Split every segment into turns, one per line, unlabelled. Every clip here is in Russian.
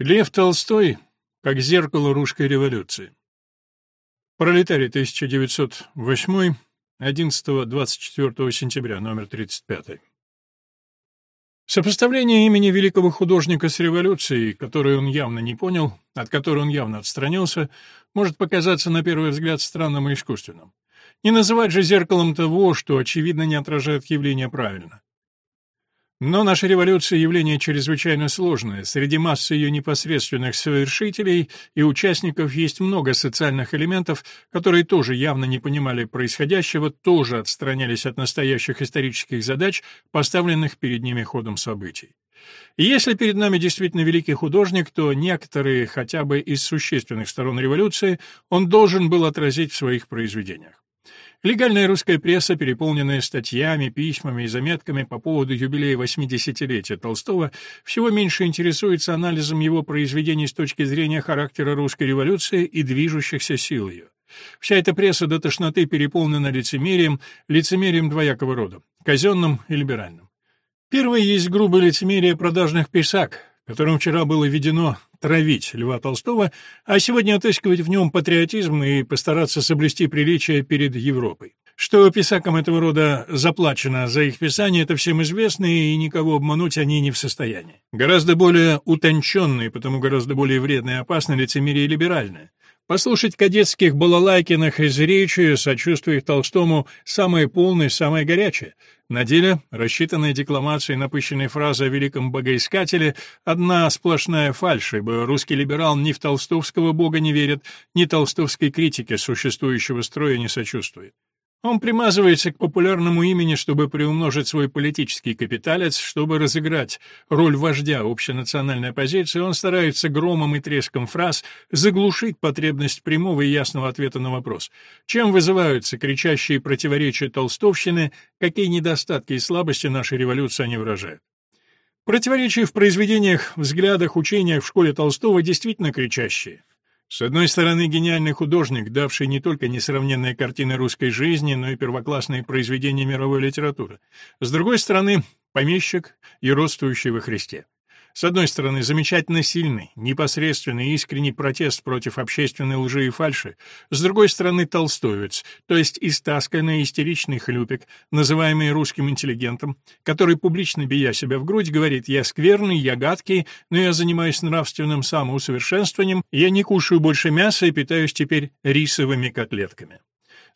Лев Толстой как зеркало русской революции. Пролетарий 1908, 11-24 сентября, номер 35. Сопоставление имени великого художника с революцией, которую он явно не понял, от которой он явно отстранился, может показаться на первый взгляд странным и искусственным. Не называть же зеркалом того, что, очевидно, не отражает явление правильно. Но наша революция — явление чрезвычайно сложное. Среди массы ее непосредственных совершителей и участников есть много социальных элементов, которые тоже явно не понимали происходящего, тоже отстранялись от настоящих исторических задач, поставленных перед ними ходом событий. Если перед нами действительно великий художник, то некоторые, хотя бы из существенных сторон революции, он должен был отразить в своих произведениях. Легальная русская пресса, переполненная статьями, письмами и заметками по поводу юбилея 80-летия Толстого, всего меньше интересуется анализом его произведений с точки зрения характера русской революции и движущихся сил ее. Вся эта пресса до тошноты переполнена лицемерием, лицемерием двоякого рода, казенным и либеральным. Первое есть грубое лицемерие продажных писак, которым вчера было введено травить Льва Толстого, а сегодня отыскивать в нем патриотизм и постараться соблюсти приличие перед Европой. Что писакам этого рода заплачено за их писание, это всем известно, и никого обмануть они не в состоянии. Гораздо более утонченные, потому гораздо более вредные и опасны лицемерие либеральное. Послушать кадетских балалайкиных из речи, сочувствие Толстому, самое полное, самое горячее. На деле, рассчитанная декламация и напыщенные фразы о великом богоискателе — одна сплошная фальшь, ибо русский либерал ни в толстовского бога не верит, ни толстовской критике существующего строя не сочувствует. Он примазывается к популярному имени, чтобы приумножить свой политический капиталец, чтобы разыграть роль вождя общенациональной оппозиции, он старается громом и треском фраз заглушить потребность прямого и ясного ответа на вопрос. Чем вызываются кричащие противоречия толстовщины, какие недостатки и слабости нашей революции они выражают? Противоречия в произведениях, взглядах, учениях в школе Толстого действительно кричащие. С одной стороны, гениальный художник, давший не только несравненные картины русской жизни, но и первоклассные произведения мировой литературы. С другой стороны, помещик и родствующий во Христе. С одной стороны, замечательно сильный, непосредственный, искренний протест против общественной лжи и фальши, с другой стороны, толстовец, то есть истасканный истеричный хлюпик, называемый русским интеллигентом, который, публично бия себя в грудь, говорит «я скверный, я гадкий, но я занимаюсь нравственным самоусовершенствованием, я не кушаю больше мяса и питаюсь теперь рисовыми котлетками».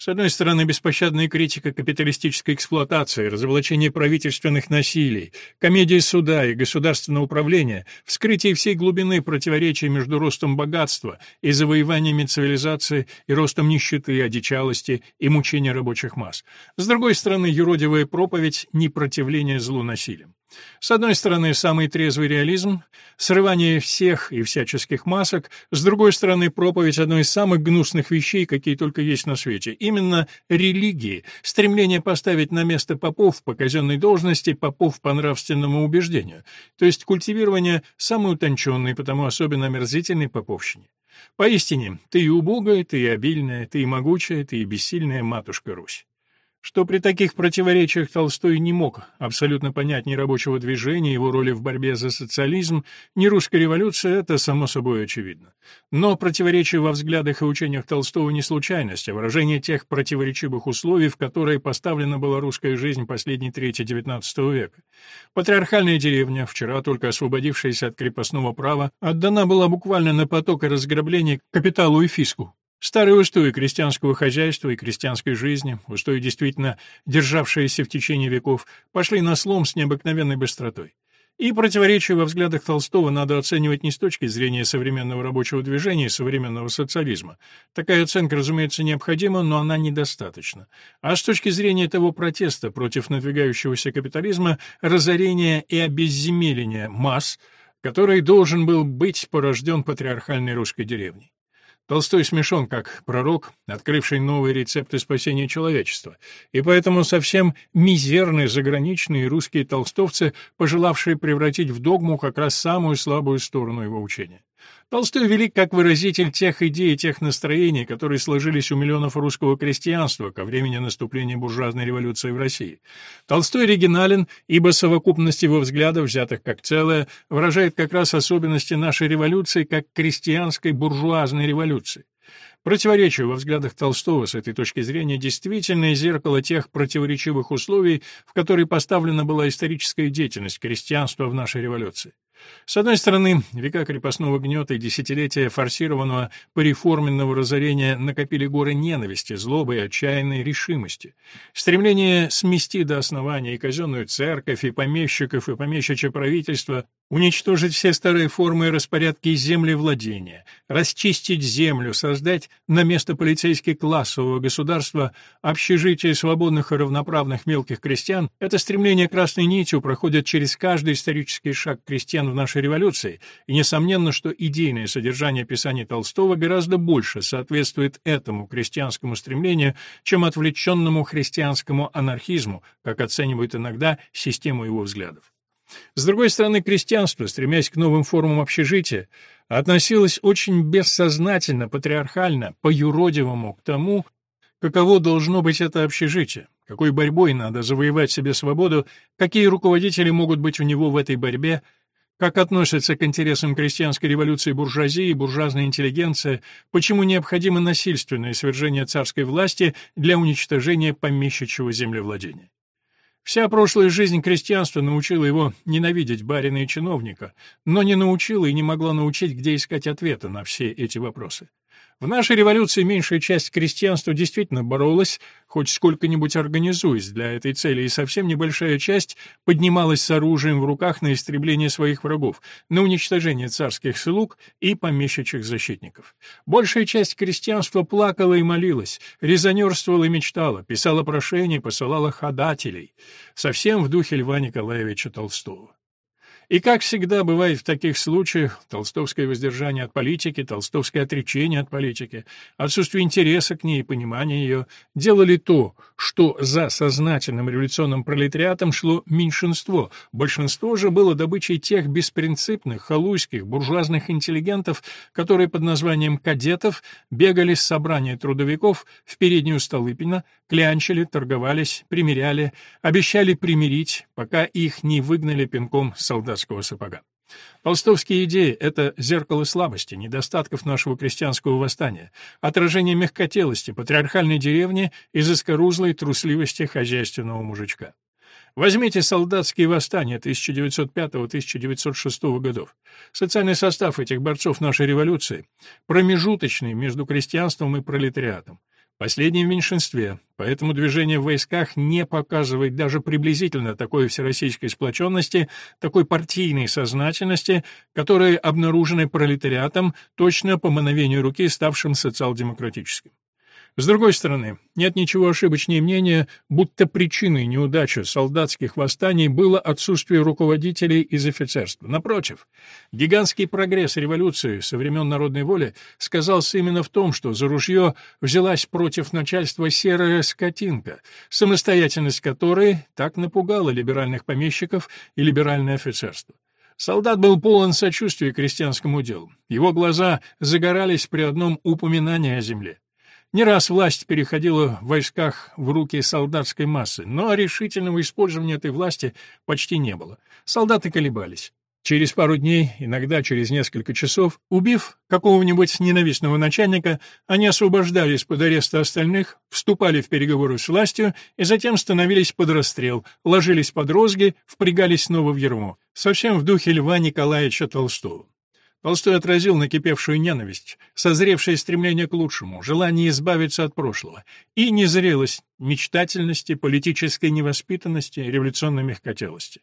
С одной стороны, беспощадная критика капиталистической эксплуатации, разоблачение правительственных насилий, комедия суда и государственного управления, вскрытие всей глубины противоречий между ростом богатства и завоеваниями цивилизации и ростом нищеты, одичалости и мучения рабочих масс. С другой стороны, юродивая проповедь непротивления злу насилием. С одной стороны, самый трезвый реализм, срывание всех и всяческих масок, с другой стороны, проповедь одной из самых гнусных вещей, какие только есть на свете, именно религии, стремление поставить на место попов по казенной должности попов по нравственному убеждению, то есть культивирование самой утонченной, потому особенно омерзительной поповщине. Поистине, ты и убогая, ты и обильная, ты и могучая, ты и бессильная матушка Русь что при таких противоречиях Толстой не мог абсолютно понять ни рабочего движения, его роли в борьбе за социализм, ни русской революции, это само собой очевидно. Но противоречия во взглядах и учениях Толстого не случайность, а выражение тех противоречивых условий, в которые поставлена была русская жизнь последней трети XIX века. Патриархальная деревня, вчера только освободившаяся от крепостного права, отдана была буквально на поток и разграбление капиталу и фиску. Старые устои крестьянского хозяйства и крестьянской жизни, устои, действительно державшиеся в течение веков, пошли на слом с необыкновенной быстротой. И противоречия во взглядах Толстого надо оценивать не с точки зрения современного рабочего движения и современного социализма. Такая оценка, разумеется, необходима, но она недостаточна. А с точки зрения того протеста против надвигающегося капитализма, разорения и обезземеления масс, который должен был быть порожден патриархальной русской деревней. Толстой смешон как пророк, открывший новые рецепты спасения человечества, и поэтому совсем мизерные заграничные русские толстовцы, пожелавшие превратить в догму как раз самую слабую сторону его учения. Толстой велик как выразитель тех идей и тех настроений, которые сложились у миллионов русского крестьянства ко времени наступления буржуазной революции в России. Толстой оригинален, ибо совокупность его взглядов, взятых как целое, выражает как раз особенности нашей революции как крестьянской буржуазной революции. Противоречие во взглядах Толстого с этой точки зрения действительное зеркало тех противоречивых условий, в которые поставлена была историческая деятельность крестьянства в нашей революции. С одной стороны, века крепостного гнета и десятилетия форсированного пореформенного разорения накопили горы ненависти, злобы и отчаянной решимости. Стремление смести до основания и казенную церковь, и помещиков, и помещичье правительство, уничтожить все старые формы и распорядки землевладения, расчистить землю, создать на место полицейски классового государства общежитие свободных и равноправных мелких крестьян, это стремление красной нитью проходит через каждый исторический шаг крестьян в нашей революции, и несомненно, что идейное содержание писаний Толстого гораздо больше соответствует этому крестьянскому стремлению, чем отвлеченному христианскому анархизму, как оценивают иногда систему его взглядов. С другой стороны, крестьянство, стремясь к новым формам общежития, относилось очень бессознательно, патриархально, по-юродивому к тому, каково должно быть это общежитие, какой борьбой надо завоевать себе свободу, какие руководители могут быть у него в этой борьбе, как относятся к интересам крестьянской революции буржуазии и буржуазная интеллигенция, почему необходимо насильственное свержение царской власти для уничтожения помещичьего землевладения. Вся прошлая жизнь крестьянства научила его ненавидеть барина и чиновника, но не научила и не могла научить, где искать ответы на все эти вопросы. В нашей революции меньшая часть крестьянства действительно боролась, хоть сколько-нибудь организуясь для этой цели, и совсем небольшая часть поднималась с оружием в руках на истребление своих врагов, на уничтожение царских слуг и помещичьих защитников. Большая часть крестьянства плакала и молилась, резонерствовала и мечтала, писала прошения, посылала ходателей, совсем в духе Льва Николаевича Толстого. И, как всегда бывает в таких случаях, толстовское воздержание от политики, толстовское отречение от политики, отсутствие интереса к ней и понимания ее делали то, что за сознательным революционным пролетариатом шло меньшинство, большинство же было добычей тех беспринципных, халуйских, буржуазных интеллигентов, которые под названием «кадетов» бегали с собрания трудовиков в переднюю Столыпина, клянчили, торговались, примиряли, обещали примирить, пока их не выгнали пинком солдатского сапога. Толстовские идеи — это зеркало слабости, недостатков нашего крестьянского восстания, отражение мягкотелости, патриархальной деревни и заскорузлой трусливости хозяйственного мужичка. Возьмите солдатские восстания 1905-1906 годов. Социальный состав этих борцов нашей революции промежуточный между крестьянством и пролетариатом. Последний в меньшинстве, поэтому движение в войсках не показывает даже приблизительно такой всероссийской сплоченности, такой партийной сознательности, которые обнаружены пролетариатом, точно по мановению руки, ставшим социал-демократическим. С другой стороны, нет ничего ошибочнее мнения, будто причиной неудачи солдатских восстаний было отсутствие руководителей из офицерства. Напротив, гигантский прогресс революции со времен народной воли сказался именно в том, что за ружье взялась против начальства серая скотинка, самостоятельность которой так напугала либеральных помещиков и либеральное офицерство. Солдат был полон сочувствия крестьянскому делу. Его глаза загорались при одном упоминании о земле. Не раз власть переходила в войсках в руки солдатской массы, но решительного использования этой власти почти не было. Солдаты колебались. Через пару дней, иногда через несколько часов, убив какого-нибудь ненавистного начальника, они освобождались под ареста остальных, вступали в переговоры с властью и затем становились под расстрел, ложились под розги, впрягались снова в ерму. Совсем в духе Льва Николаевича Толстого. Толстой отразил накипевшую ненависть, созревшее стремление к лучшему, желание избавиться от прошлого и незрелость мечтательности, политической невоспитанности, революционной мягкотелости.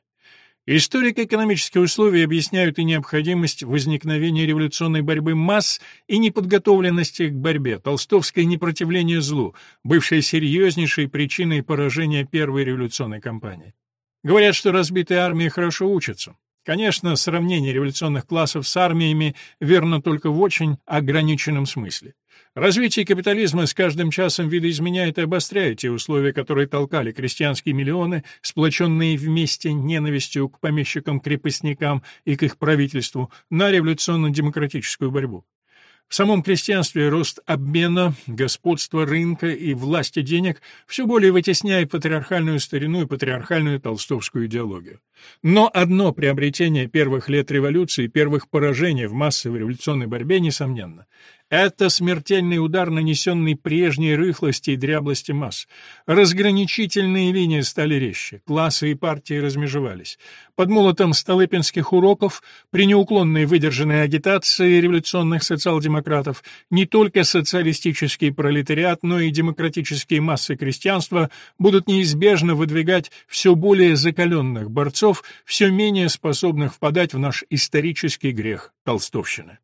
Историко-экономические условия объясняют и необходимость возникновения революционной борьбы масс и неподготовленности к борьбе, толстовское непротивление злу, бывшее серьезнейшей причиной поражения первой революционной кампании. Говорят, что разбитые армии хорошо учатся. Конечно, сравнение революционных классов с армиями верно только в очень ограниченном смысле. Развитие капитализма с каждым часом видоизменяет и обостряет те условия, которые толкали крестьянские миллионы, сплоченные вместе ненавистью к помещикам-крепостникам и к их правительству, на революционно-демократическую борьбу. В самом крестьянстве рост обмена, господство рынка и власти денег все более вытесняет патриархальную старину и патриархальную толстовскую идеологию. Но одно приобретение первых лет революции, первых поражений в массовой революционной борьбе, несомненно. Это смертельный удар, нанесенный прежней рыхлости и дряблости масс. Разграничительные линии стали резче, классы и партии размежевались. Под молотом столыпинских уроков, при неуклонной выдержанной агитации революционных социал-демократов, не только социалистический пролетариат, но и демократические массы крестьянства будут неизбежно выдвигать все более закаленных борцов, все менее способных впадать в наш исторический грех толстовщины.